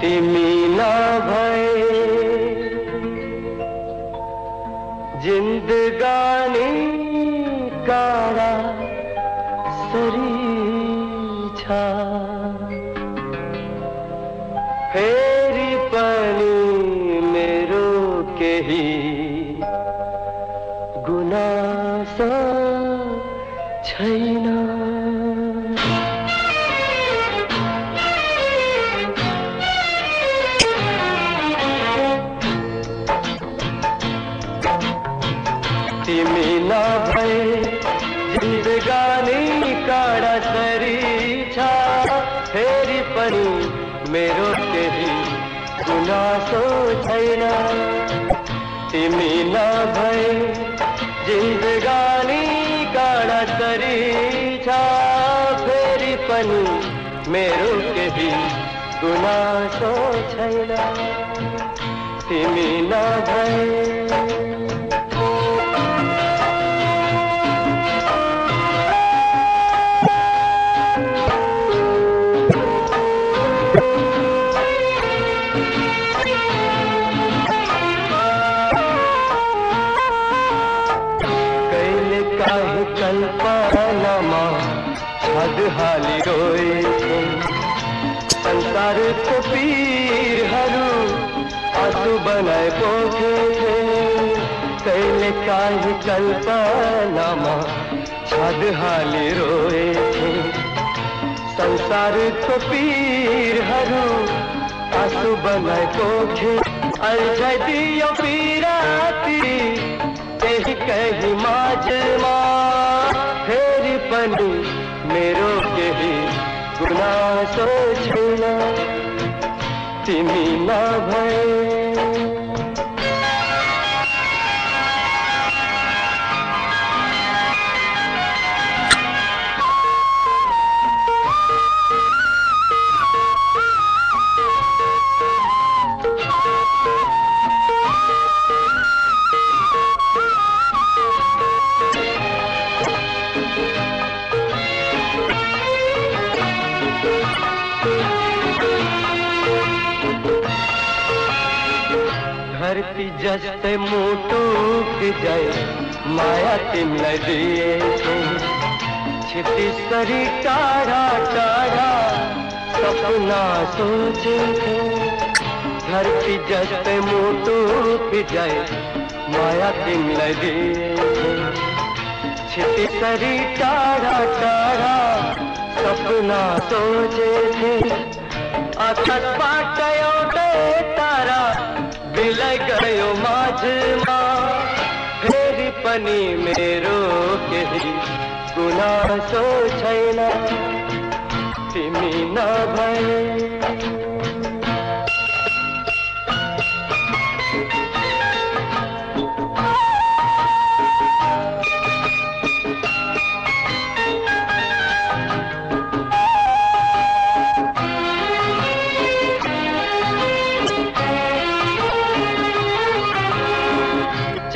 तिमीला न भए जिंदगानी कारा सरी छा। हे तिमी नभए जिन्दगानी काडासरी छ फेरि पनि मेरो केही गुनासो छैन तिमी नभए जिन्दगानी काडासरी छ फेरि पनि मेरो केही गुनासो छैन तिमी नभए कहिले काहीँ कल्पनामा छद हाली रोएको संसारको पीरहरू आँसु बनाए पोखे कहिले काहीँ कल्पनामा छद हाली रोएको संसारको पीरहरू आँसु बनाए पोखे। अल्झाइदियो पिराती त्यही कहीँ माझमा फेरि तिमी धरती जस्तै मुटु जाए माया तिमीलाई दिएको छिटिसरी टाढा टाढा, सपना सोचेको धरती जस्तै मुटु जाए माया तिमीलाई दिएको छिटिसरी टाढा टाढा, सपना सोचेथे आकाशबाट एउटै तारा बिलाइ गयो माझमा फेरि पनि मेरो केही गुनासो छैन तिमी नभए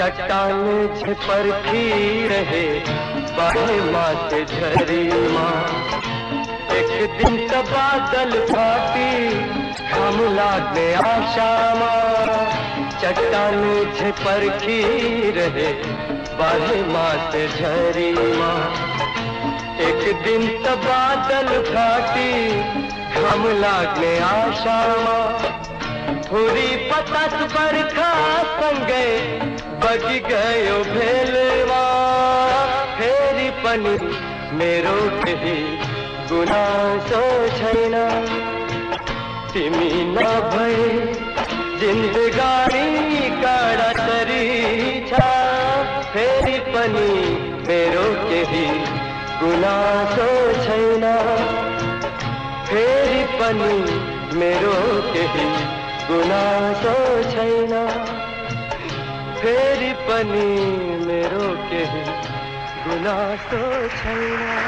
चट्टान छे परखी रहे बाहे माथे झरी माँ एक दिन त बादल फाटी हम लागे आशा माँ चट्टान छे परखी रहे बाहे माथे झरी माँ एक दिन त बादल फाटी हम लागे आशा माँ हुरी पतास बरखा संगे बगी गयो भेलवा, फेरि पनि मेरो केही गुनासो छैन। तिमी नभए जिन्दगानी काडा तरी छ, फेरि पनि मेरो केही गुनासो छैन। फेरि पनि मेरो केही गुनासो छैन। फेरि पनी मेरो केही गुनासो छैन।